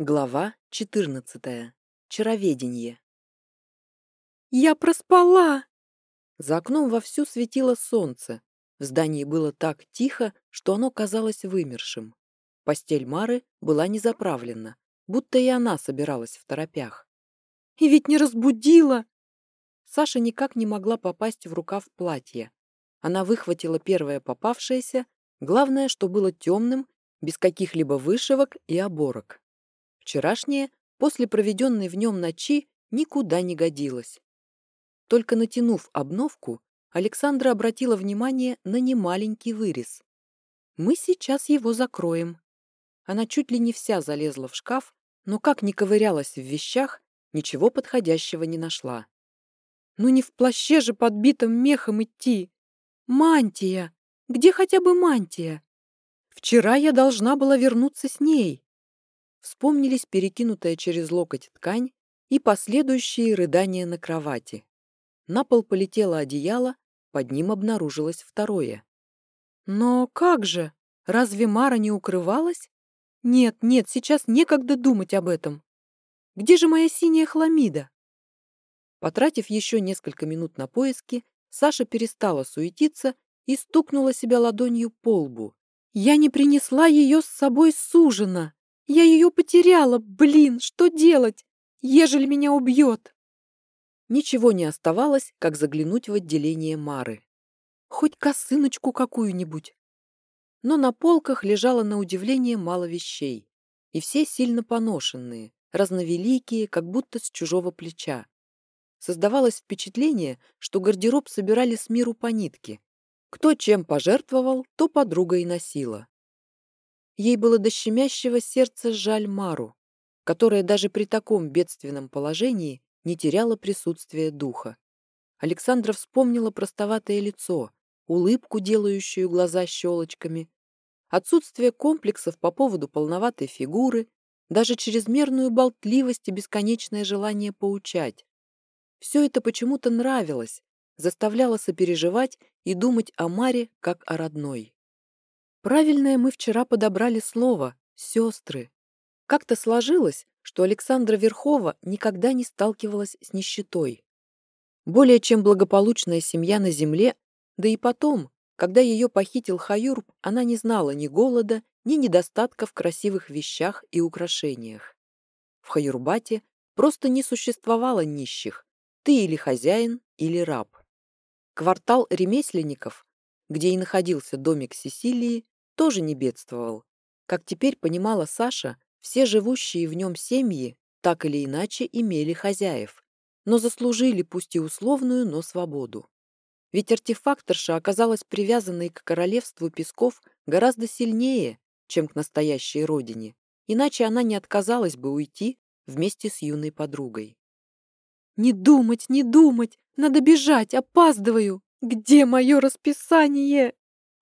Глава 14. Чароведенье. «Я проспала!» За окном вовсю светило солнце. В здании было так тихо, что оно казалось вымершим. Постель Мары была не заправлена, будто и она собиралась в торопях. «И ведь не разбудила!» Саша никак не могла попасть в рукав платья. Она выхватила первое попавшееся, главное, что было темным, без каких-либо вышивок и оборок. Вчерашнее, после проведенной в нем ночи, никуда не годилось. Только натянув обновку, Александра обратила внимание на немаленький вырез. «Мы сейчас его закроем». Она чуть ли не вся залезла в шкаф, но как ни ковырялась в вещах, ничего подходящего не нашла. «Ну не в плаще же подбитым мехом идти! Мантия! Где хотя бы мантия? Вчера я должна была вернуться с ней!» Вспомнились перекинутая через локоть ткань и последующие рыдания на кровати. На пол полетело одеяло, под ним обнаружилось второе. «Но как же? Разве Мара не укрывалась? Нет, нет, сейчас некогда думать об этом. Где же моя синяя хламида?» Потратив еще несколько минут на поиски, Саша перестала суетиться и стукнула себя ладонью по лбу. «Я не принесла ее с собой с ужина!» Я ее потеряла, блин, что делать, ежели меня убьет? Ничего не оставалось, как заглянуть в отделение Мары. Хоть косыночку какую-нибудь. Но на полках лежало на удивление мало вещей. И все сильно поношенные, разновеликие, как будто с чужого плеча. Создавалось впечатление, что гардероб собирали с миру по нитке. Кто чем пожертвовал, то подруга и носила. Ей было до щемящего сердца жаль Мару, которая даже при таком бедственном положении не теряла присутствия духа. Александра вспомнила простоватое лицо, улыбку, делающую глаза щелочками, отсутствие комплексов по поводу полноватой фигуры, даже чрезмерную болтливость и бесконечное желание поучать. Все это почему-то нравилось, заставляло сопереживать и думать о Маре как о родной. Правильное мы вчера подобрали слово «сестры». Как-то сложилось, что Александра Верхова никогда не сталкивалась с нищетой. Более чем благополучная семья на земле, да и потом, когда ее похитил Хаюрб, она не знала ни голода, ни недостатка в красивых вещах и украшениях. В Хаюрбате просто не существовало нищих. Ты или хозяин, или раб. Квартал ремесленников где и находился домик Сесилии, тоже не бедствовал. Как теперь понимала Саша, все живущие в нем семьи так или иначе имели хозяев, но заслужили пусть и условную, но свободу. Ведь артефакторша оказалась привязанной к королевству песков гораздо сильнее, чем к настоящей родине, иначе она не отказалась бы уйти вместе с юной подругой. «Не думать, не думать! Надо бежать, опаздываю!» Где мое расписание?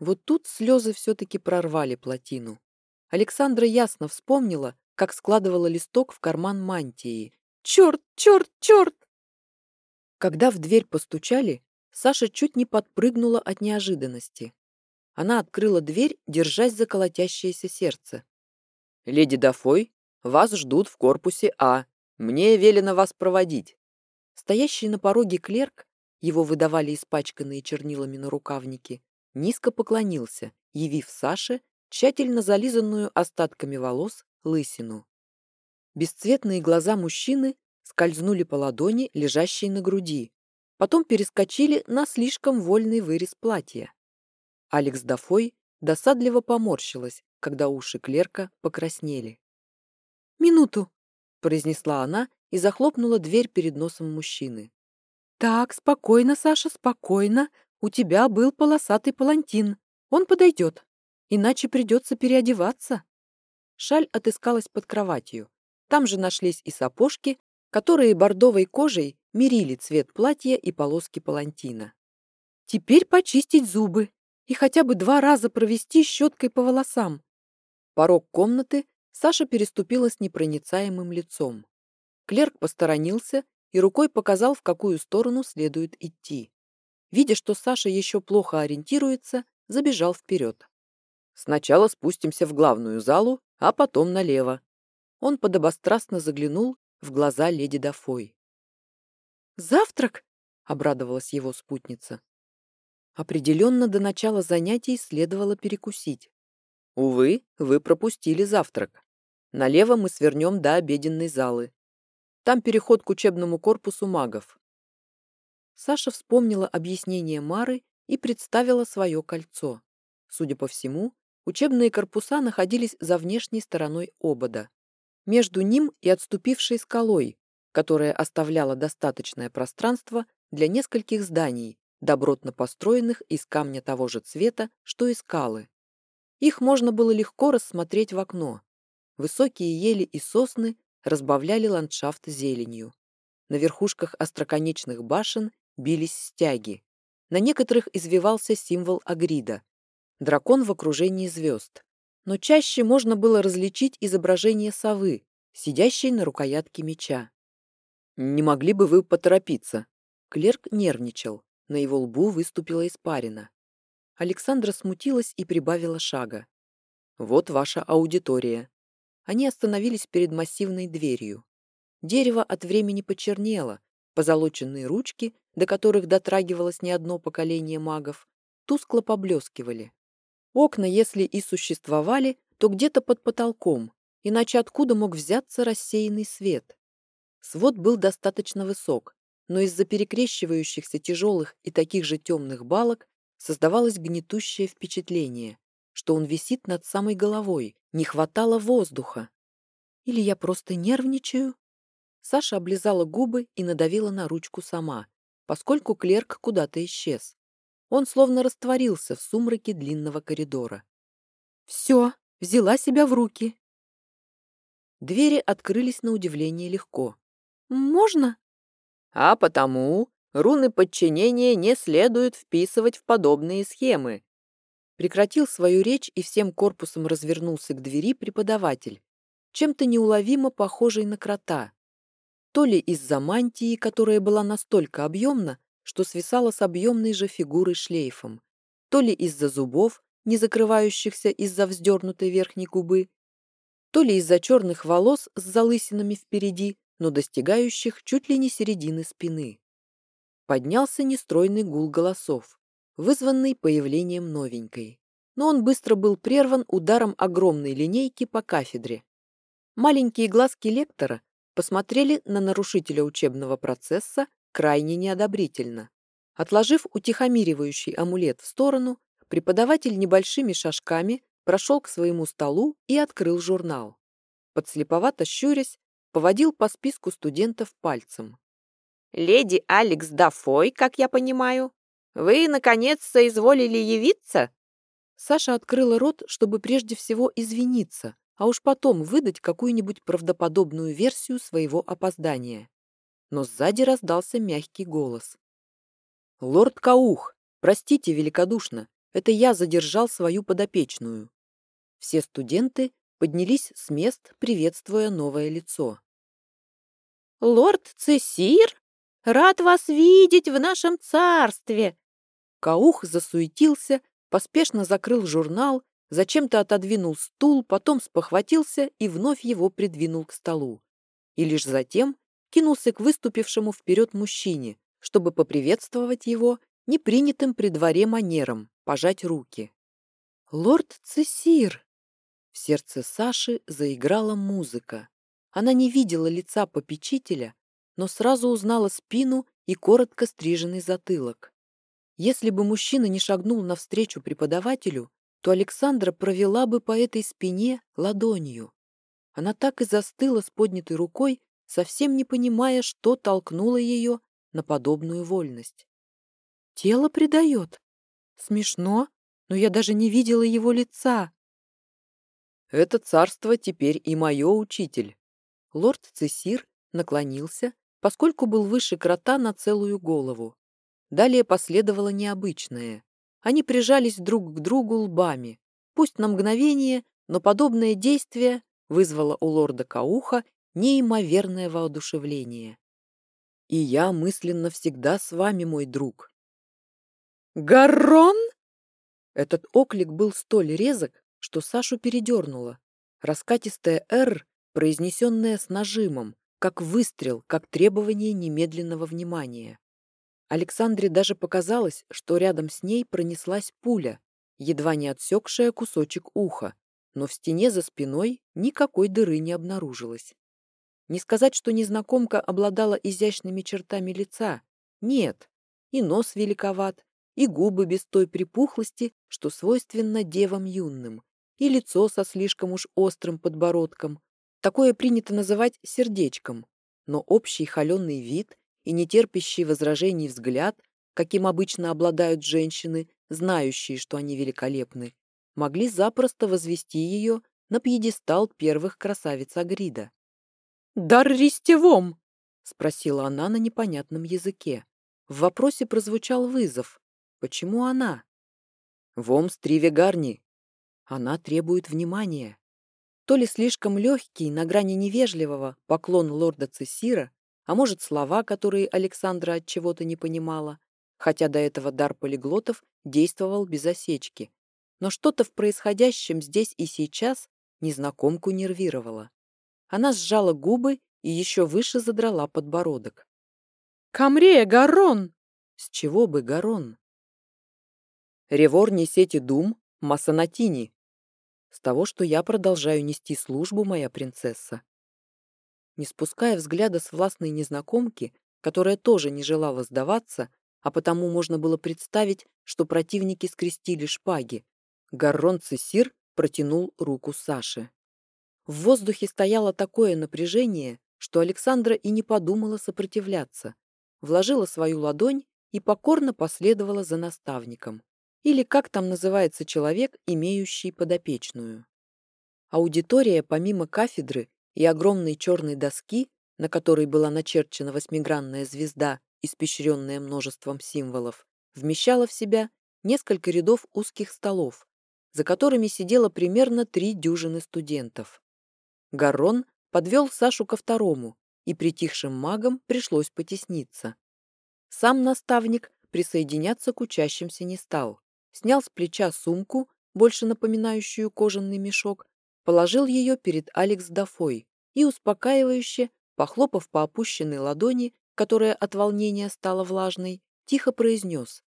Вот тут слезы все-таки прорвали плотину. Александра ясно вспомнила, как складывала листок в карман мантии. Черт, черт, черт! Когда в дверь постучали, Саша чуть не подпрыгнула от неожиданности. Она открыла дверь, держась за колотящееся сердце. «Леди Дафой, вас ждут в корпусе А. Мне велено вас проводить». Стоящий на пороге клерк его выдавали испачканные чернилами на рукавнике, низко поклонился, явив Саше тщательно зализанную остатками волос лысину. Бесцветные глаза мужчины скользнули по ладони, лежащей на груди, потом перескочили на слишком вольный вырез платья. Алекс Дафой досадливо поморщилась, когда уши клерка покраснели. «Минуту!» — произнесла она и захлопнула дверь перед носом мужчины. «Так, спокойно, Саша, спокойно. У тебя был полосатый палантин. Он подойдет. Иначе придется переодеваться». Шаль отыскалась под кроватью. Там же нашлись и сапожки, которые бордовой кожей мерили цвет платья и полоски палантина. «Теперь почистить зубы и хотя бы два раза провести щеткой по волосам». Порог комнаты Саша переступила с непроницаемым лицом. Клерк посторонился и рукой показал, в какую сторону следует идти. Видя, что Саша еще плохо ориентируется, забежал вперед. «Сначала спустимся в главную залу, а потом налево». Он подобострастно заглянул в глаза леди Дафой. «Завтрак?» — обрадовалась его спутница. Определенно до начала занятий следовало перекусить. Увы, вы пропустили завтрак. Налево мы свернем до обеденной залы. Там переход к учебному корпусу магов. Саша вспомнила объяснение Мары и представила свое кольцо. Судя по всему, учебные корпуса находились за внешней стороной обода. Между ним и отступившей скалой, которая оставляла достаточное пространство для нескольких зданий, добротно построенных из камня того же цвета, что и скалы. Их можно было легко рассмотреть в окно. Высокие ели и сосны разбавляли ландшафт зеленью. На верхушках остроконечных башен бились стяги. На некоторых извивался символ Агрида – дракон в окружении звезд. Но чаще можно было различить изображение совы, сидящей на рукоятке меча. «Не могли бы вы поторопиться?» Клерк нервничал. На его лбу выступила испарина. Александра смутилась и прибавила шага. «Вот ваша аудитория». Они остановились перед массивной дверью. Дерево от времени почернело, позолоченные ручки, до которых дотрагивалось не одно поколение магов, тускло поблескивали. Окна, если и существовали, то где-то под потолком, иначе откуда мог взяться рассеянный свет? Свод был достаточно высок, но из-за перекрещивающихся тяжелых и таких же темных балок создавалось гнетущее впечатление, что он висит над самой головой, не хватало воздуха. Или я просто нервничаю? Саша облизала губы и надавила на ручку сама, поскольку клерк куда-то исчез. Он словно растворился в сумраке длинного коридора. «Все, взяла себя в руки». Двери открылись на удивление легко. «Можно?» А потому руны подчинения не следует вписывать в подобные схемы. Прекратил свою речь и всем корпусом развернулся к двери преподаватель, чем-то неуловимо похожий на крота. То ли из-за мантии, которая была настолько объемна, что свисала с объемной же фигурой шлейфом, то ли из-за зубов, не закрывающихся из-за вздернутой верхней губы, то ли из-за черных волос с залысинами впереди, но достигающих чуть ли не середины спины. Поднялся нестройный гул голосов, вызванный появлением новенькой. Но он быстро был прерван ударом огромной линейки по кафедре. Маленькие глазки лектора посмотрели на нарушителя учебного процесса крайне неодобрительно. Отложив утихомиривающий амулет в сторону, преподаватель небольшими шажками прошел к своему столу и открыл журнал. Подслеповато щурясь, поводил по списку студентов пальцем. «Леди Алекс Дафой, как я понимаю, вы, наконец, соизволили явиться?» Саша открыла рот, чтобы прежде всего извиниться, а уж потом выдать какую-нибудь правдоподобную версию своего опоздания. Но сзади раздался мягкий голос. «Лорд Каух, простите великодушно, это я задержал свою подопечную». Все студенты поднялись с мест, приветствуя новое лицо. «Лорд Цесир? Рад вас видеть в нашем царстве!» Каух засуетился, поспешно закрыл журнал, зачем-то отодвинул стул, потом спохватился и вновь его придвинул к столу. И лишь затем кинулся к выступившему вперед мужчине, чтобы поприветствовать его непринятым при дворе манером, пожать руки. «Лорд Цесир!» В сердце Саши заиграла музыка. Она не видела лица попечителя, но сразу узнала спину и коротко стриженный затылок. Если бы мужчина не шагнул навстречу преподавателю, то Александра провела бы по этой спине ладонью. Она так и застыла с поднятой рукой, совсем не понимая, что толкнуло ее на подобную вольность. Тело предает. Смешно, но я даже не видела его лица. Это царство теперь и мое, учитель, Лорд Цесир наклонился, поскольку был выше крота на целую голову. Далее последовало необычное. Они прижались друг к другу лбами. Пусть на мгновение, но подобное действие вызвало у лорда Кауха неимоверное воодушевление. «И я мысленно всегда с вами, мой друг». «Гаррон?» Этот оклик был столь резок, что Сашу передернуло. Раскатистая «Р» произнесенное с нажимом, как выстрел, как требование немедленного внимания. Александре даже показалось, что рядом с ней пронеслась пуля, едва не отсекшая кусочек уха, но в стене за спиной никакой дыры не обнаружилось. Не сказать, что незнакомка обладала изящными чертами лица. Нет, и нос великоват, и губы без той припухлости, что свойственно девам юным, и лицо со слишком уж острым подбородком. Такое принято называть сердечком, но общий холеный вид и нетерпящий возражений взгляд, каким обычно обладают женщины, знающие, что они великолепны, могли запросто возвести ее на пьедестал первых красавиц Агрида. «Дар рестевом!» — спросила она на непонятном языке. В вопросе прозвучал вызов. Почему она? «Вом стриве гарни!» Она требует внимания. То ли слишком легкий, на грани невежливого, поклон лорда Цесира, а может, слова, которые Александра от чего-то не понимала, хотя до этого дар полиглотов действовал без осечки. Но что-то в происходящем здесь и сейчас незнакомку нервировало. Она сжала губы и еще выше задрала подбородок. «Камрея, Гарон!» «С чего бы Гарон?» «Ревор несете дум, масанатини!» «С того, что я продолжаю нести службу, моя принцесса!» Не спуская взгляда с властной незнакомки, которая тоже не желала сдаваться, а потому можно было представить, что противники скрестили шпаги. Гаррон Цесир протянул руку Саше. В воздухе стояло такое напряжение, что Александра и не подумала сопротивляться. Вложила свою ладонь и покорно последовала за наставником. Или как там называется человек, имеющий подопечную. Аудитория, помимо кафедры и огромной черной доски, на которой была начерчена восьмигранная звезда, испещренная множеством символов, вмещала в себя несколько рядов узких столов, за которыми сидело примерно три дюжины студентов. Гаррон подвел Сашу ко второму, и притихшим магам пришлось потесниться. Сам наставник присоединяться к учащимся не стал. Снял с плеча сумку, больше напоминающую кожаный мешок, положил ее перед Алекс Дафой и, успокаивающе, похлопав по опущенной ладони, которая от волнения стала влажной, тихо произнес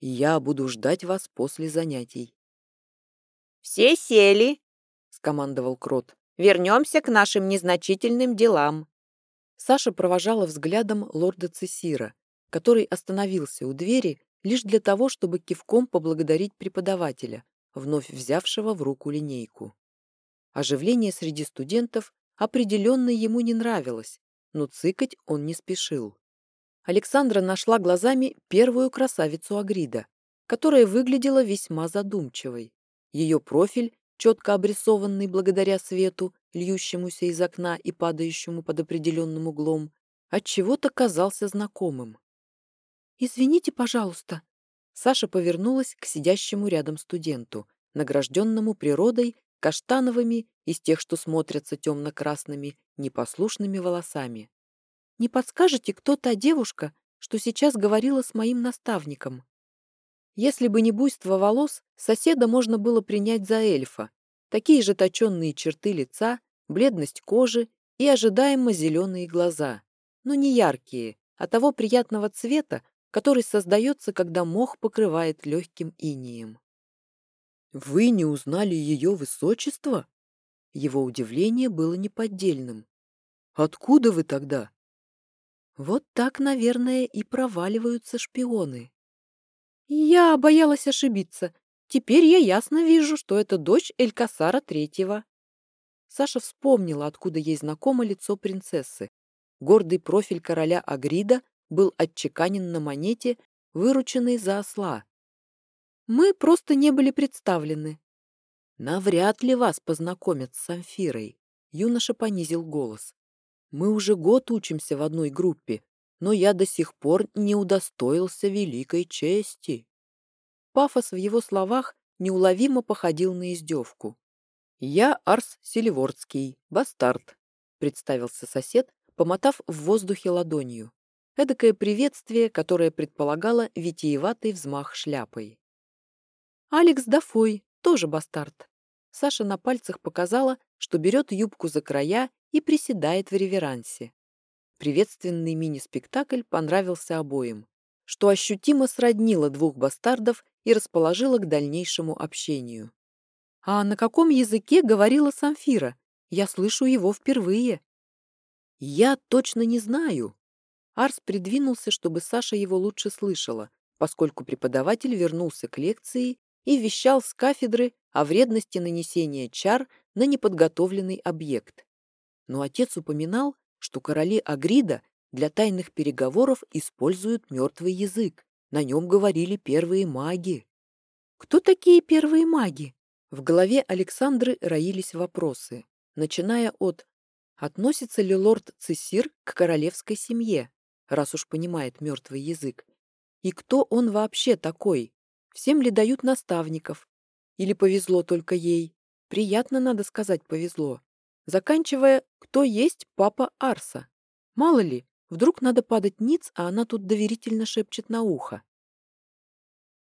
«Я буду ждать вас после занятий». «Все сели», — скомандовал Крот. «Вернемся к нашим незначительным делам». Саша провожала взглядом лорда Цесира, который остановился у двери лишь для того, чтобы кивком поблагодарить преподавателя, вновь взявшего в руку линейку. Оживление среди студентов определенно ему не нравилось, но цыкать он не спешил. Александра нашла глазами первую красавицу Агрида, которая выглядела весьма задумчивой. Ее профиль, четко обрисованный благодаря свету, льющемуся из окна и падающему под определенным углом, отчего-то казался знакомым. «Извините, пожалуйста». Саша повернулась к сидящему рядом студенту, награжденному природой каштановыми из тех, что смотрятся темно-красными, непослушными волосами. «Не подскажете, кто та девушка, что сейчас говорила с моим наставником?» Если бы не буйство волос, соседа можно было принять за эльфа. Такие же точенные черты лица, бледность кожи и ожидаемо зеленые глаза. Но не яркие, а того приятного цвета, который создается, когда мох покрывает легким инием. «Вы не узнали ее высочество?» Его удивление было неподдельным. «Откуда вы тогда?» Вот так, наверное, и проваливаются шпионы. Я боялась ошибиться. Теперь я ясно вижу, что это дочь Элькасара Третьего. Саша вспомнила, откуда ей знакомо лицо принцессы. Гордый профиль короля Агрида был отчеканен на монете, вырученной за осла, мы просто не были представлены. Навряд ли вас познакомят с Самфирой. Юноша понизил голос. Мы уже год учимся в одной группе, но я до сих пор не удостоился великой чести. Пафос в его словах неуловимо походил на издевку. «Я Арс Селивордский, бастард», — представился сосед, помотав в воздухе ладонью. Эдакое приветствие, которое предполагало витиеватый взмах шляпой. Алекс Дафой, тоже бастард. Саша на пальцах показала, что берет юбку за края и приседает в реверансе. Приветственный мини-спектакль понравился обоим, что ощутимо сроднило двух бастардов и расположило к дальнейшему общению. «А на каком языке говорила Самфира? Я слышу его впервые». «Я точно не знаю». Арс придвинулся, чтобы Саша его лучше слышала, поскольку преподаватель вернулся к лекции и вещал с кафедры о вредности нанесения чар на неподготовленный объект. Но отец упоминал, что короли Агрида для тайных переговоров используют мертвый язык. На нем говорили первые маги. Кто такие первые маги? В голове Александры роились вопросы, начиная от «Относится ли лорд Цесир к королевской семье?» раз уж понимает мертвый язык. И кто он вообще такой? Всем ли дают наставников? Или повезло только ей? Приятно, надо сказать, повезло заканчивая «Кто есть папа Арса?». Мало ли, вдруг надо падать ниц, а она тут доверительно шепчет на ухо.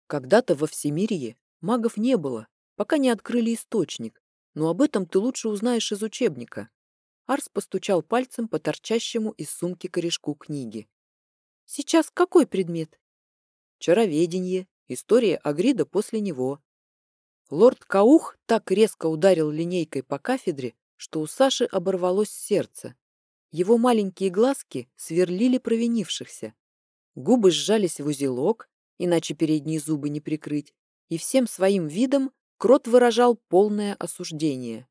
Когда-то во Всемирье магов не было, пока не открыли источник, но об этом ты лучше узнаешь из учебника. Арс постучал пальцем по торчащему из сумки корешку книги. «Сейчас какой предмет?» «Чароведение. История Агрида после него». Лорд Каух так резко ударил линейкой по кафедре, что у Саши оборвалось сердце. Его маленькие глазки сверлили провинившихся. Губы сжались в узелок, иначе передние зубы не прикрыть, и всем своим видом Крот выражал полное осуждение.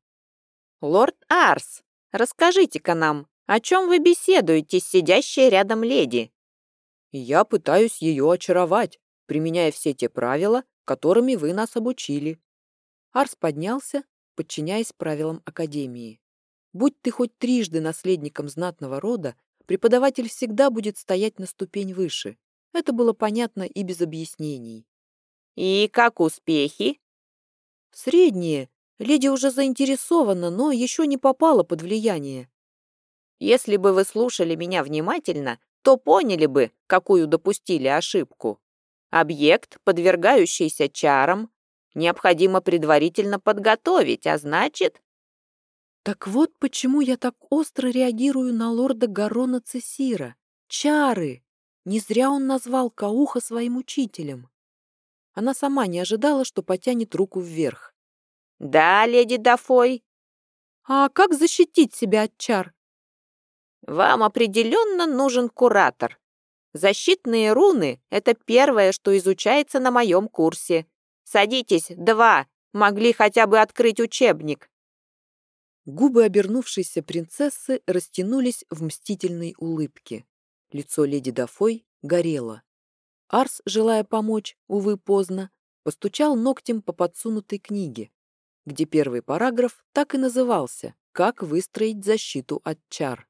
«Лорд Арс, расскажите-ка нам, о чем вы беседуете с сидящей рядом леди?» «Я пытаюсь ее очаровать, применяя все те правила, которыми вы нас обучили». Арс поднялся подчиняясь правилам Академии. Будь ты хоть трижды наследником знатного рода, преподаватель всегда будет стоять на ступень выше. Это было понятно и без объяснений. «И как успехи?» «Средние. Леди уже заинтересована, но еще не попала под влияние». «Если бы вы слушали меня внимательно, то поняли бы, какую допустили ошибку. Объект, подвергающийся чарам, необходимо предварительно подготовить, а значит... Так вот почему я так остро реагирую на лорда Гарона Цесира. Чары! Не зря он назвал Кауха своим учителем. Она сама не ожидала, что потянет руку вверх. «Да, леди Дафой». «А как защитить себя от чар?» «Вам определенно нужен куратор. Защитные руны — это первое, что изучается на моем курсе. Садитесь, два! Могли хотя бы открыть учебник!» Губы обернувшейся принцессы растянулись в мстительной улыбке. Лицо леди Дафой горело. Арс, желая помочь, увы, поздно, постучал ногтем по подсунутой книге, где первый параграф так и назывался «Как выстроить защиту от чар».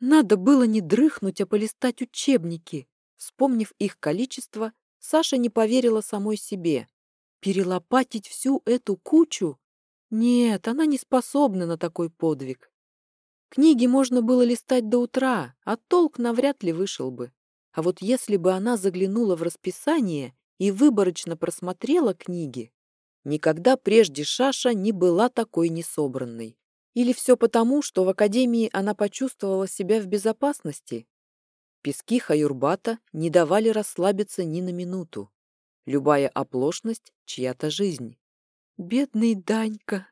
Надо было не дрыхнуть, а полистать учебники. Вспомнив их количество, Саша не поверила самой себе. Перелопатить всю эту кучу? Нет, она не способна на такой подвиг. Книги можно было листать до утра, а толк навряд ли вышел бы. А вот если бы она заглянула в расписание и выборочно просмотрела книги, никогда прежде Шаша не была такой несобранной. Или все потому, что в академии она почувствовала себя в безопасности? Пески Хаюрбата не давали расслабиться ни на минуту. Любая оплошность — чья-то жизнь. Бедный Данька!